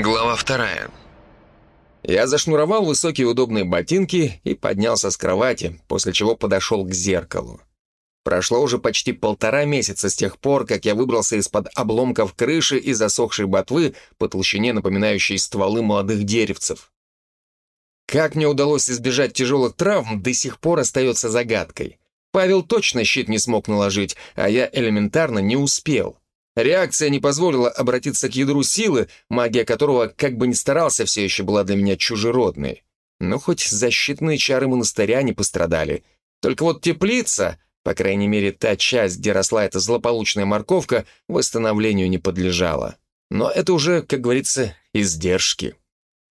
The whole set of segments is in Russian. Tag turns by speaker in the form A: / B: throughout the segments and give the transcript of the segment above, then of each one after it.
A: Глава вторая.
B: Я зашнуровал высокие удобные ботинки и поднялся с кровати, после чего подошел к зеркалу. Прошло уже почти полтора месяца с тех пор, как я выбрался из-под обломков крыши и засохшей ботвы по толщине, напоминающей стволы молодых деревцев. Как мне удалось избежать тяжелых травм, до сих пор остается загадкой. Павел точно щит не смог наложить, а я элементарно не успел. Реакция не позволила обратиться к ядру силы, магия которого, как бы ни старался, все еще была для меня чужеродной. Но хоть защитные чары монастыря не пострадали. Только вот теплица, по крайней мере та часть, где росла эта злополучная морковка, восстановлению не подлежала. Но это уже, как говорится, издержки.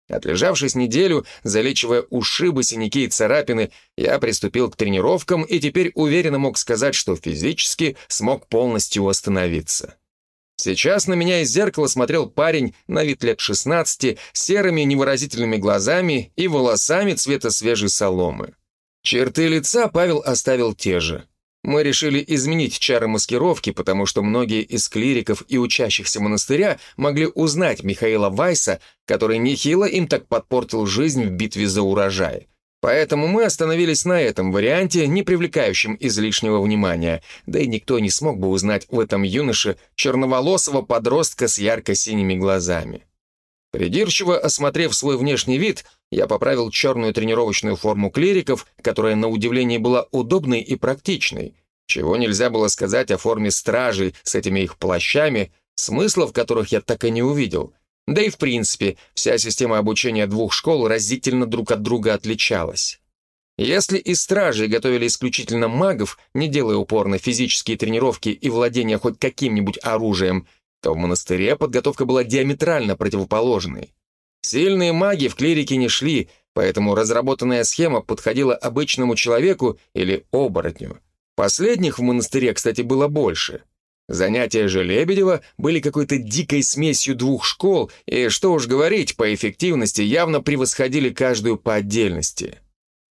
B: Отлежавшись неделю, залечивая ушибы, синяки и царапины, я приступил к тренировкам и теперь уверенно мог сказать, что физически смог полностью восстановиться. Сейчас на меня из зеркала смотрел парень на вид лет 16, серыми невыразительными глазами и волосами цвета свежей соломы. Черты лица Павел оставил те же. Мы решили изменить чары маскировки, потому что многие из клириков и учащихся монастыря могли узнать Михаила Вайса, который нехило им так подпортил жизнь в битве за урожай. Поэтому мы остановились на этом варианте, не привлекающем излишнего внимания, да и никто не смог бы узнать в этом юноше черноволосого подростка с ярко-синими глазами. Придирчиво осмотрев свой внешний вид, я поправил черную тренировочную форму клириков, которая на удивление была удобной и практичной, чего нельзя было сказать о форме стражей с этими их плащами, смысла в которых я так и не увидел — да и в принципе, вся система обучения двух школ разительно друг от друга отличалась. Если из стражей готовили исключительно магов, не делая упор на физические тренировки и владение хоть каким-нибудь оружием, то в монастыре подготовка была диаметрально противоположной. Сильные маги в клирике не шли, поэтому разработанная схема подходила обычному человеку или оборотню. Последних в монастыре, кстати, было больше — Занятия же Лебедева были какой-то дикой смесью двух школ, и, что уж говорить, по эффективности явно превосходили каждую по отдельности.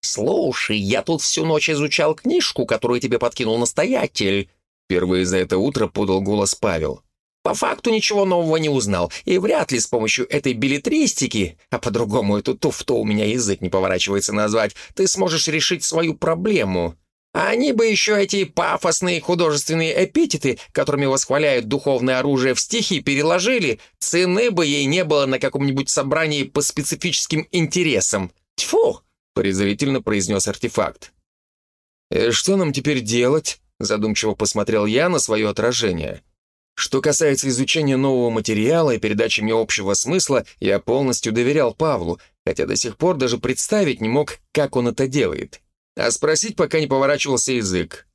C: «Слушай, я тут всю ночь изучал книжку, которую тебе подкинул настоятель»,
B: Впервые за это утро подал голос Павел.
C: «По факту ничего нового не узнал, и вряд ли с помощью этой билетристики, а по-другому эту туфту у меня язык не поворачивается назвать, ты сможешь решить свою проблему. Они бы еще эти пафосные художественные эпитеты, которыми восхваляют духовное оружие в стихи, переложили, цены бы ей не было на каком-нибудь собрании по специфическим интересам. Тьфу!» — презрительно произнес артефакт.
B: «И «Э, что нам теперь делать?» — задумчиво посмотрел я на свое отражение. Что касается изучения нового материала и передачи мне общего смысла, я полностью доверял Павлу, хотя до сих пор даже представить не мог, как он это делает а спросить пока не поворачивался язык.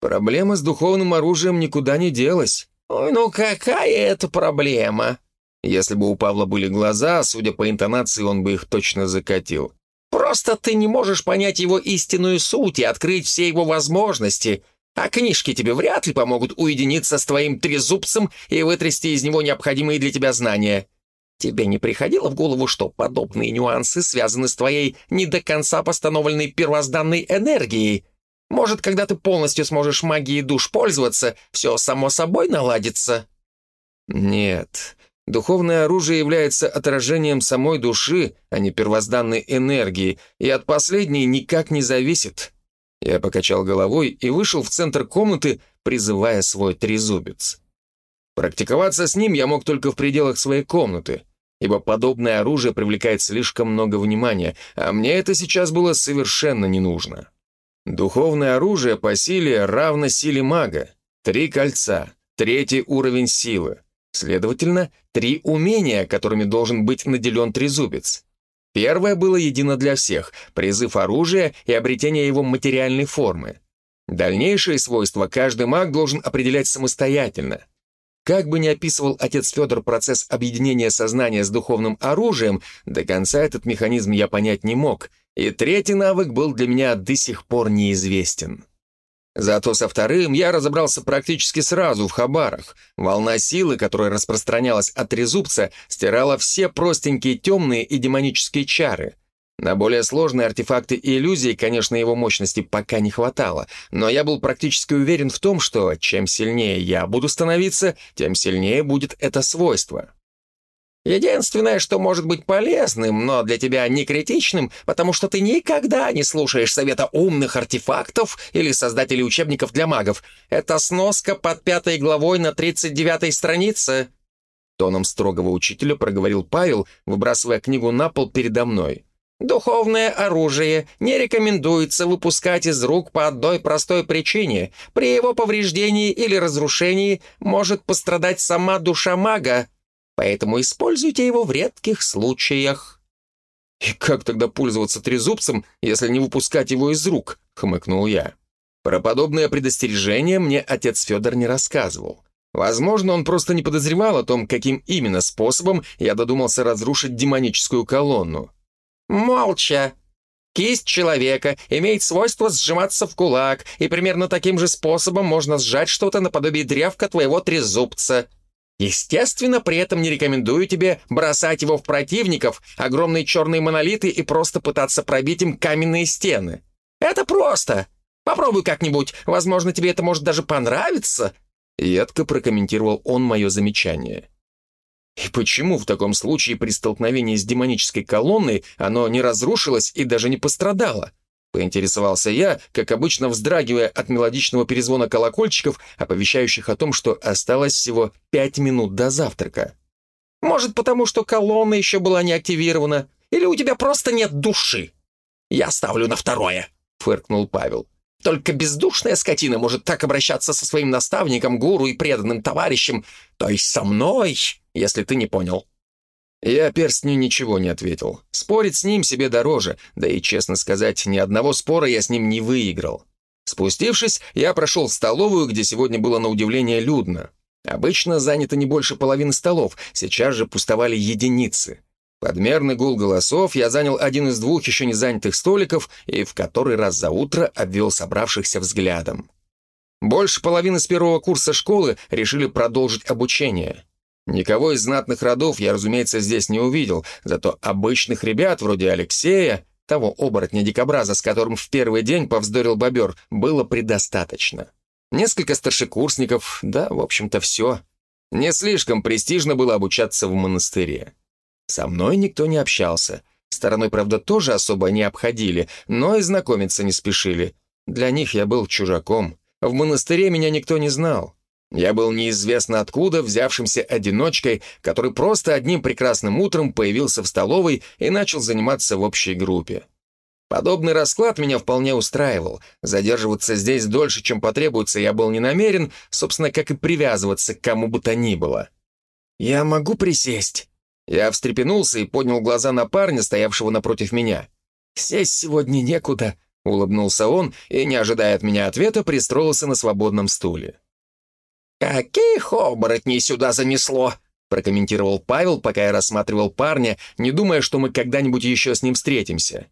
B: Проблема с духовным оружием никуда не делась.
C: «Ой, ну какая это проблема?»
B: Если бы у Павла были глаза, судя по интонации, он бы их точно закатил.
C: «Просто ты не можешь понять его истинную суть и открыть все его возможности, а книжки тебе вряд ли помогут уединиться с твоим трезубцем и вытрясти из него необходимые для тебя знания. Тебе не приходило в голову, что подобные нюансы связаны с твоей не до конца постановленной первозданной энергией? Может, когда ты полностью сможешь магией душ пользоваться, все само собой наладится?»
B: «Нет. Духовное оружие является отражением самой души, а не первозданной энергии, и от последней никак не зависит». Я покачал головой и вышел в центр комнаты, призывая свой трезубец. Практиковаться с ним я мог только в пределах своей комнаты ибо подобное оружие привлекает слишком много внимания, а мне это сейчас было совершенно не нужно. Духовное оружие по силе равно силе мага. Три кольца, третий уровень силы. Следовательно, три умения, которыми должен быть наделен трезубец. Первое было едино для всех — призыв оружия и обретение его материальной формы. Дальнейшие свойства каждый маг должен определять самостоятельно — как бы ни описывал отец Федор процесс объединения сознания с духовным оружием, до конца этот механизм я понять не мог, и третий навык был для меня до сих пор неизвестен. Зато со вторым я разобрался практически сразу в хабарах. Волна силы, которая распространялась от трезубца, стирала все простенькие темные и демонические чары — на более сложные артефакты и иллюзии, конечно, его мощности пока не хватало, но я был практически уверен в том, что чем сильнее я буду становиться, тем сильнее будет это свойство.
C: Единственное, что может быть полезным, но для тебя не критичным, потому что ты никогда не слушаешь совета умных артефактов или создателей учебников для магов, это сноска под пятой главой на 39-й странице».
B: Тоном строгого учителя проговорил Павел, выбрасывая книгу на пол передо мной.
C: Духовное оружие не рекомендуется выпускать из рук по одной простой причине. При его повреждении или разрушении может пострадать сама душа мага. Поэтому используйте его в редких случаях».
B: «И как тогда пользоваться трезубцем, если не выпускать его из рук?» — хмыкнул я. Про подобное предостережение мне отец Федор не рассказывал. Возможно, он просто не подозревал о том, каким именно способом я додумался разрушить демоническую колонну.
C: Молча. Кисть человека имеет свойство сжиматься в кулак, и примерно таким же способом можно сжать что-то наподобие древка твоего трезубца. Естественно, при этом не рекомендую тебе бросать его в противников, огромные черные монолиты и просто пытаться пробить им каменные стены. Это просто. Попробуй как-нибудь, возможно, тебе это может даже понравиться.
B: Едко прокомментировал он мое замечание. И почему в таком случае при столкновении с демонической колонной оно не разрушилось и даже не пострадало? Поинтересовался я, как обычно вздрагивая от мелодичного перезвона колокольчиков, оповещающих о том, что осталось всего пять минут до завтрака.
C: «Может, потому что колонна еще была не активирована? Или у тебя просто нет души?» «Я ставлю на второе», — фыркнул Павел. Только бездушная скотина может так обращаться со своим наставником, гуру и преданным товарищем, то есть со мной, если ты не понял».
B: Я перстню ничего не ответил. Спорить с ним себе дороже, да и, честно сказать, ни одного спора я с ним не выиграл. Спустившись, я прошел в столовую, где сегодня было на удивление людно. Обычно занято не больше половины столов, сейчас же пустовали единицы. Подмерный гул голосов я занял один из двух еще не занятых столиков и в который раз за утро обвел собравшихся взглядом. Больше половины с первого курса школы решили продолжить обучение. Никого из знатных родов я, разумеется, здесь не увидел, зато обычных ребят вроде Алексея, того оборотня-дикобраза, с которым в первый день повздорил бобер, было предостаточно. Несколько старшекурсников, да, в общем-то, все. Не слишком престижно было обучаться в монастыре. Со мной никто не общался. Стороной, правда, тоже особо не обходили, но и знакомиться не спешили. Для них я был чужаком. В монастыре меня никто не знал. Я был неизвестно откуда взявшимся одиночкой, который просто одним прекрасным утром появился в столовой и начал заниматься в общей группе. Подобный расклад меня вполне устраивал. Задерживаться здесь дольше, чем потребуется, я был не намерен, собственно, как и привязываться к кому бы то ни было. «Я могу присесть?» Я встрепенулся и поднял глаза на парня, стоявшего напротив меня. «Сесть сегодня некуда», — улыбнулся он и, не ожидая от меня ответа, пристроился на свободном стуле.
C: «Каких оборотней сюда занесло?» — прокомментировал Павел, пока я рассматривал парня, не думая, что мы когда-нибудь еще с ним встретимся.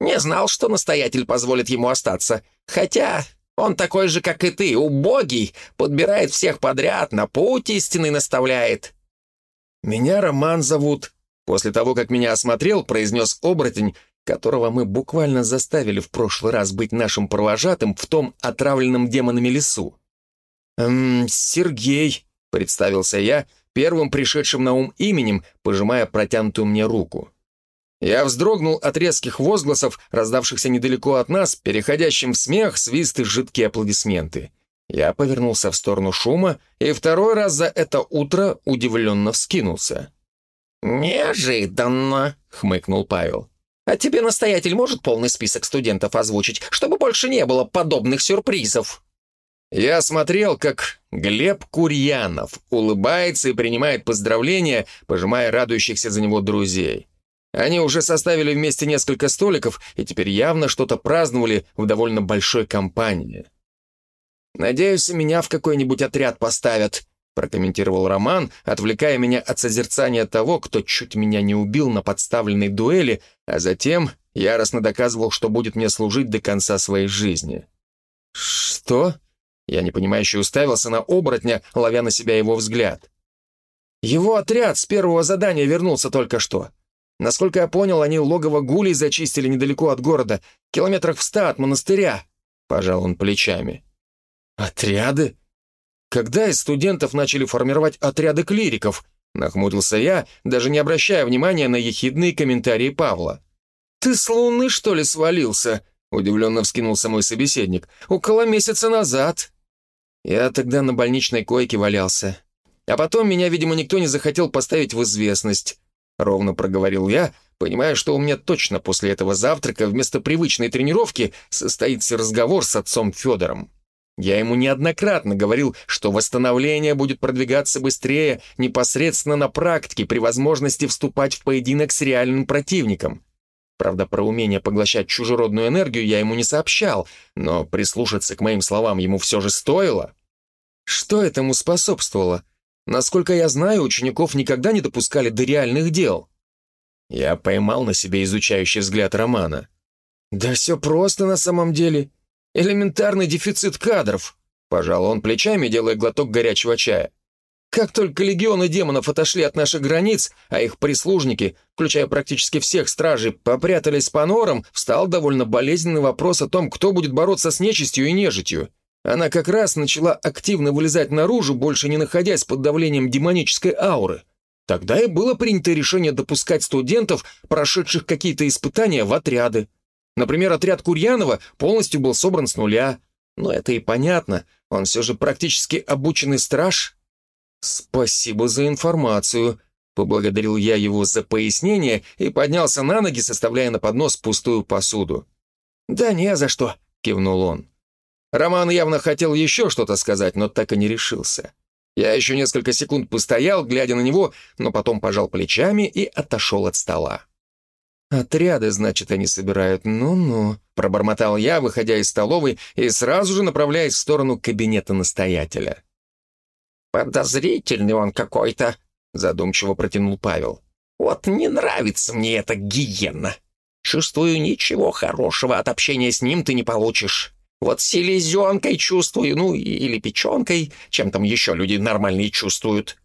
C: «Не знал, что настоятель позволит ему остаться. Хотя он такой же, как и ты, убогий, подбирает всех подряд, на путь истинный наставляет».
B: «Меня Роман зовут». После того, как меня осмотрел, произнес оборотень, которого мы буквально заставили в прошлый раз быть нашим провожатым в том отравленном демонами лесу. «Эм, Сергей», — представился я, первым пришедшим на ум именем, пожимая протянутую мне руку. Я вздрогнул от резких возгласов, раздавшихся недалеко от нас, переходящим в смех, свист и жидкие аплодисменты. Я повернулся в сторону шума и второй раз за это утро удивленно вскинулся.
C: «Неожиданно», — хмыкнул Павел. «А тебе настоятель может полный список студентов озвучить, чтобы больше не было подобных сюрпризов?»
B: Я смотрел, как Глеб Курьянов улыбается и принимает поздравления, пожимая радующихся за него друзей. Они уже составили вместе несколько столиков и теперь явно что-то праздновали в довольно большой компании. «Надеюсь, меня в какой-нибудь отряд поставят», прокомментировал Роман, отвлекая меня от созерцания того, кто чуть меня не убил на подставленной дуэли, а затем яростно доказывал, что будет мне служить до конца своей жизни. «Что?» Я непонимающе уставился на оборотня, ловя на себя его взгляд. «Его отряд с первого задания вернулся только что. Насколько я понял, они логово гулей зачистили недалеко от города, километрах в ста от монастыря», — пожал он плечами. «Отряды? Когда из студентов начали формировать отряды клириков?» Нахмурился я, даже не обращая внимания на ехидные комментарии Павла. «Ты с луны, что ли, свалился?» Удивленно вскинулся мой собеседник. «Около месяца назад». Я тогда на больничной койке валялся. А потом меня, видимо, никто не захотел поставить в известность. Ровно проговорил я, понимая, что у меня точно после этого завтрака вместо привычной тренировки состоится разговор с отцом Федором. Я ему неоднократно говорил, что восстановление будет продвигаться быстрее непосредственно на практике при возможности вступать в поединок с реальным противником. Правда, про умение поглощать чужеродную энергию я ему не сообщал, но прислушаться к моим словам ему все же стоило. Что этому способствовало? Насколько я знаю, учеников никогда не допускали до реальных дел. Я поймал на себе изучающий взгляд Романа. «Да все просто на самом деле. Элементарный дефицит кадров», — пожал он плечами, делая глоток горячего чая. Как только легионы демонов отошли от наших границ, а их прислужники, включая практически всех стражей, попрятались по норам, встал довольно болезненный вопрос о том, кто будет бороться с нечистью и нежитью. Она как раз начала активно вылезать наружу, больше не находясь под давлением демонической ауры. Тогда и было принято решение допускать студентов, прошедших какие-то испытания, в отряды. Например, отряд Курьянова полностью был собран с нуля. Но это и понятно, он все же практически обученный страж. Спасибо за информацию. Поблагодарил я его за пояснение и поднялся на ноги, составляя на поднос пустую посуду. «Да не за что», — кивнул он. Роман явно хотел еще что-то сказать, но так и не решился. Я еще несколько секунд постоял, глядя на него, но потом пожал плечами и отошел от стола. «Отряды, значит, они собирают. Ну-ну», — пробормотал я, выходя из столовой и сразу же направляясь в сторону кабинета настоятеля.
C: «Подозрительный он какой-то», — задумчиво протянул Павел. «Вот не нравится мне эта гиена. Чувствую, ничего хорошего от общения с ним ты не получишь. Вот селезенкой чувствую, ну, или печенкой, чем там еще люди нормальные чувствуют».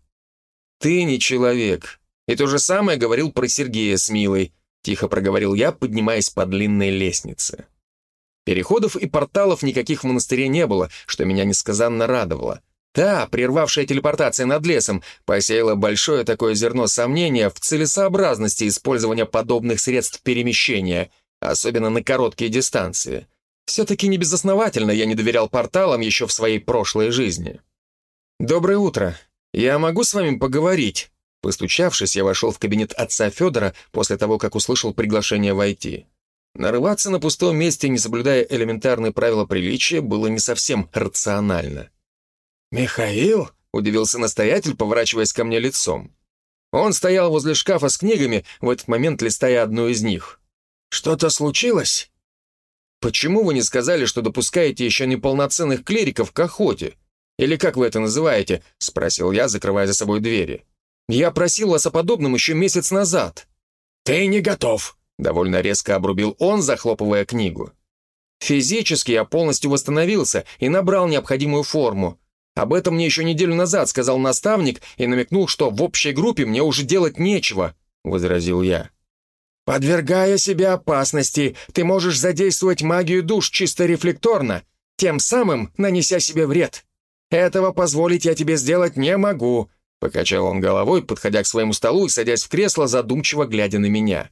B: «Ты не человек. И то же самое говорил про Сергея с Милой. — тихо проговорил я, поднимаясь по длинной лестнице. Переходов и порталов никаких в монастыре не было, что меня несказанно радовало. Та, прервавшая телепортация над лесом, посеяла большое такое зерно сомнения в целесообразности использования подобных средств перемещения, особенно на короткие дистанции. Все-таки небезосновательно я не доверял порталам еще в своей прошлой жизни. «Доброе утро. Я могу с вами поговорить?» Постучавшись, я вошел в кабинет отца Федора после того, как услышал приглашение войти. Нарываться на пустом месте, не соблюдая элементарные правила приличия, было не совсем рационально. «Михаил?» — удивился настоятель, поворачиваясь ко мне лицом. Он стоял возле шкафа с книгами, в этот момент листая одну из них. «Что-то случилось?» «Почему вы не сказали, что допускаете еще неполноценных клириков к охоте? Или как вы это называете?» — спросил я, закрывая за собой двери. Я просил вас о подобном еще месяц назад».
C: «Ты не готов», —
B: довольно резко обрубил он, захлопывая книгу. «Физически я полностью восстановился и набрал необходимую форму. Об этом мне еще неделю назад сказал наставник и намекнул, что в общей группе мне уже делать нечего», — возразил я.
C: «Подвергая себя опасности, ты можешь задействовать магию душ чисто рефлекторно, тем самым нанеся себе вред. Этого позволить я тебе сделать не могу», Покачал он головой, подходя к своему столу и садясь в кресло, задумчиво глядя на меня.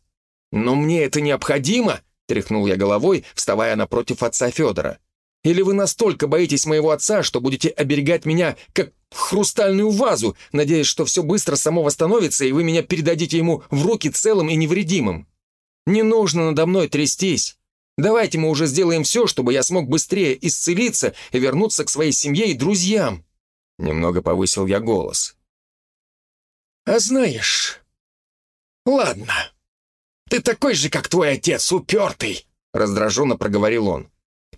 C: «Но мне это необходимо!» — тряхнул я головой, вставая напротив отца Федора. «Или вы настолько боитесь моего отца, что будете оберегать меня, как хрустальную вазу, надеясь, что все быстро само восстановится, и вы меня передадите ему в руки целым и невредимым? Не нужно надо мной трястись. Давайте мы уже сделаем все, чтобы я смог быстрее исцелиться и вернуться к своей семье и друзьям». Немного повысил я голос. «А знаешь...» «Ладно. Ты такой же, как твой отец, упертый», — раздраженно проговорил он.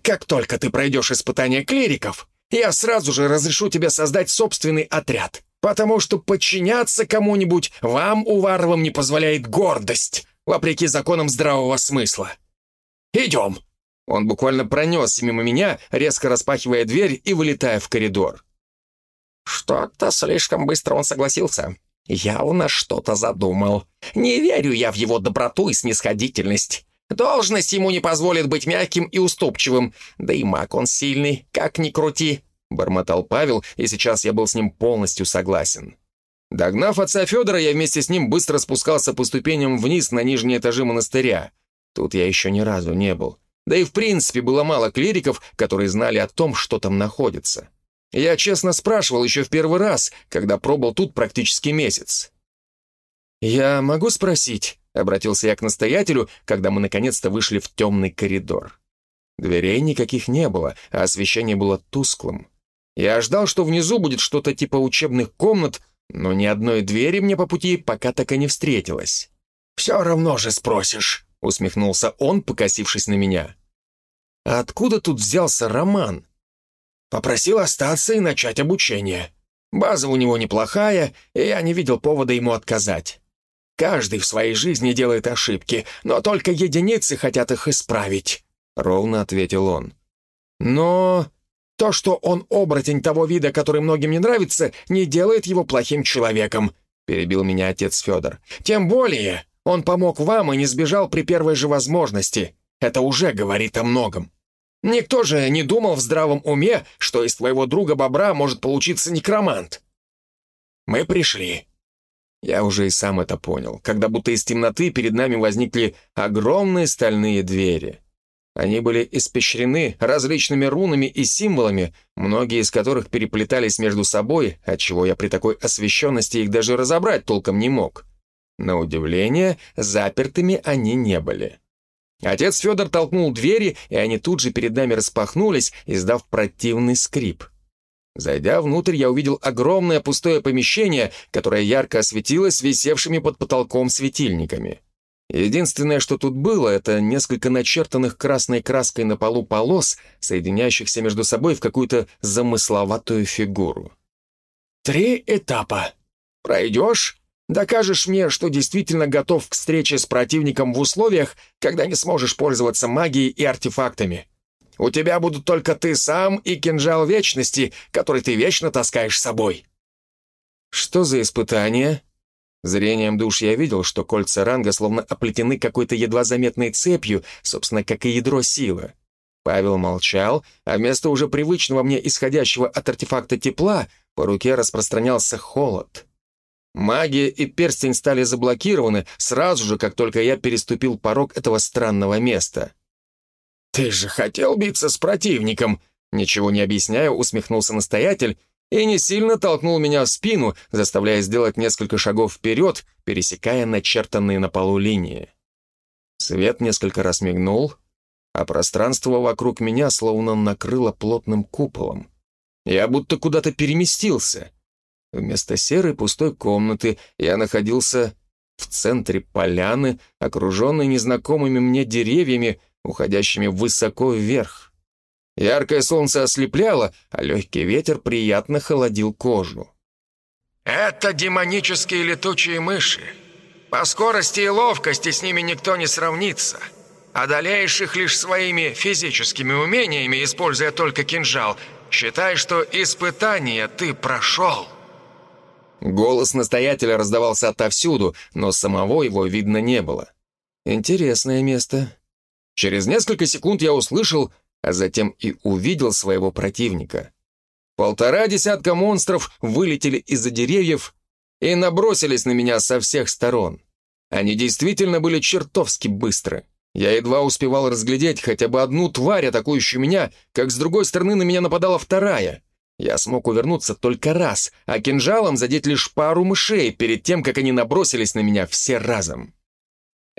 C: «Как только ты пройдешь испытание клириков, я сразу же разрешу тебе создать собственный отряд, потому что подчиняться кому-нибудь вам, Уваровым, не позволяет гордость, вопреки законам здравого смысла. Идем».
B: Он буквально пронесся мимо меня, резко распахивая дверь и вылетая в коридор.
C: «Что-то слишком быстро он согласился. Явно что-то задумал. Не верю я в его доброту и снисходительность. Должность ему не позволит быть мягким и уступчивым. Да и маг он сильный, как ни крути», — бормотал Павел, и сейчас я был с ним полностью согласен.
B: Догнав отца Федора, я вместе с ним быстро спускался по ступеням вниз на нижние этажи монастыря. Тут я еще ни разу не был. Да и в принципе было мало клириков, которые знали о том, что там находится. Я честно спрашивал еще в первый раз, когда пробыл тут практически месяц. «Я могу спросить?» — обратился я к настоятелю, когда мы наконец-то вышли в темный коридор. Дверей никаких не было, а освещение было тусклым. Я ждал, что внизу будет что-то типа учебных комнат, но ни одной двери мне по пути пока так и не встретилось.
C: «Все равно же спросишь», — усмехнулся он, покосившись на меня.
B: «А откуда тут взялся Роман?»
C: «Попросил остаться и начать обучение. База у него неплохая, и я не видел повода ему отказать. Каждый в своей жизни делает ошибки, но только единицы хотят их исправить», — ровно ответил он. «Но то, что он оборотень того вида, который многим не нравится, не делает его плохим человеком», — перебил меня отец Федор. «Тем более он помог вам и не сбежал при первой же возможности. Это уже говорит о многом. Никто же не думал в здравом уме, что из твоего друга бобра может получиться некромант. Мы пришли.
B: Я уже и сам это понял, когда будто из темноты перед нами возникли огромные стальные двери. Они были испещрены различными рунами и символами, многие из которых переплетались между собой, отчего я при такой освещенности их даже разобрать толком не мог. На удивление, запертыми они не были. Отец Федор толкнул двери, и они тут же перед нами распахнулись, издав противный скрип. Зайдя внутрь, я увидел огромное пустое помещение, которое ярко осветилось висевшими под потолком светильниками. Единственное, что тут было, это несколько начертанных красной краской на полу полос, соединяющихся между собой в какую-то замысловатую фигуру.
C: «Три этапа. Пройдешь, докажешь мне, что действительно готов к встрече с противником в условиях, когда не сможешь пользоваться магией и артефактами. У тебя будут только ты сам и кинжал вечности, который ты вечно таскаешь с собой».
B: «Что за испытание?» Зрением душ я видел, что кольца ранга словно оплетены какой-то едва заметной цепью, собственно, как и ядро силы. Павел молчал, а вместо уже привычного мне исходящего от артефакта тепла по руке распространялся холод. Магия и перстень стали заблокированы сразу же, как только я переступил порог этого странного места.
C: «Ты же хотел биться с противником!» Ничего не объясняя, усмехнулся настоятель и не сильно толкнул меня в спину, заставляя сделать несколько шагов вперед, пересекая начертанные на полу линии.
B: Свет несколько раз мигнул, а пространство вокруг меня словно накрыло плотным куполом. Я будто куда-то переместился. Вместо серой пустой комнаты я находился в центре поляны, окруженной незнакомыми мне деревьями, уходящими высоко вверх. Яркое солнце ослепляло, а легкий ветер приятно холодил кожу.
C: «Это демонические летучие мыши. По скорости и ловкости с ними никто не сравнится. Одолеешь их лишь своими физическими умениями, используя только кинжал. Считай, что испытание ты прошел».
B: Голос настоятеля раздавался отовсюду, но самого его видно не было. Интересное место. Через несколько секунд я услышал, а затем и увидел своего противника. Полтора десятка монстров вылетели из-за деревьев и набросились на меня со всех сторон. Они действительно были чертовски быстры. Я едва успевал разглядеть хотя бы одну тварь, атакующую меня, как с другой стороны на меня нападала вторая. Я смог увернуться только раз, а кинжалом задеть лишь пару мышей перед тем, как они набросились на меня все разом.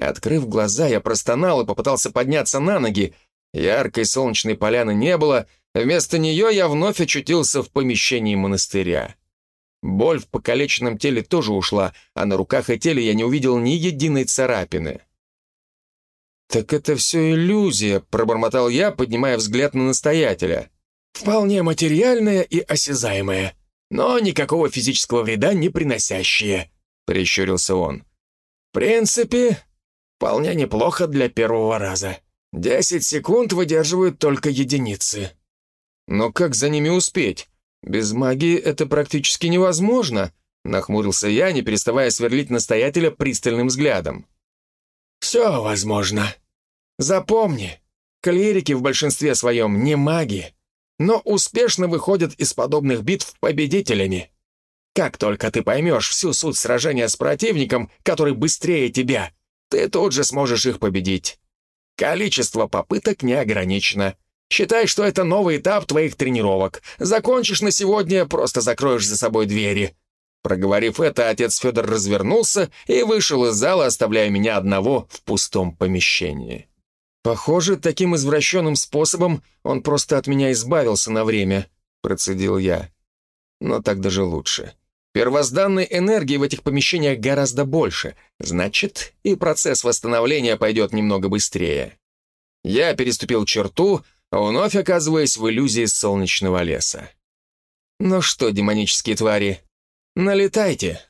B: Открыв глаза, я простонал и попытался подняться на ноги, Яркой солнечной поляны не было, вместо нее я вновь очутился в помещении монастыря. Боль в покалеченном теле тоже ушла, а на руках и теле я не увидел ни единой царапины. «Так это все иллюзия», — пробормотал я, поднимая взгляд на настоятеля.
C: «Вполне материальная и осязаемая, но никакого физического вреда не приносящая», — прищурился он. «В принципе, вполне неплохо для первого раза». Десять секунд выдерживают только единицы.
B: Но как за ними успеть? Без магии это практически невозможно, нахмурился я, не переставая сверлить настоятеля пристальным взглядом.
C: Все возможно. Запомни, клирики в большинстве своем не маги, но успешно выходят из подобных битв победителями. Как только ты поймешь всю суть сражения с противником, который быстрее тебя, ты тут же сможешь их победить. Количество попыток не ограничено. Считай, что это новый этап твоих тренировок. Закончишь на сегодня, просто закроешь за собой двери». Проговорив это, отец Федор развернулся и вышел из зала, оставляя меня одного в пустом помещении. «Похоже, таким извращенным способом он просто от меня избавился на время», — процедил я. «Но так даже лучше. Первозданной энергии в этих помещениях гораздо больше, значит, и процесс восстановления пойдет немного быстрее». Я переступил черту, вновь оказываясь в иллюзии солнечного леса. «Ну что, демонические твари, налетайте,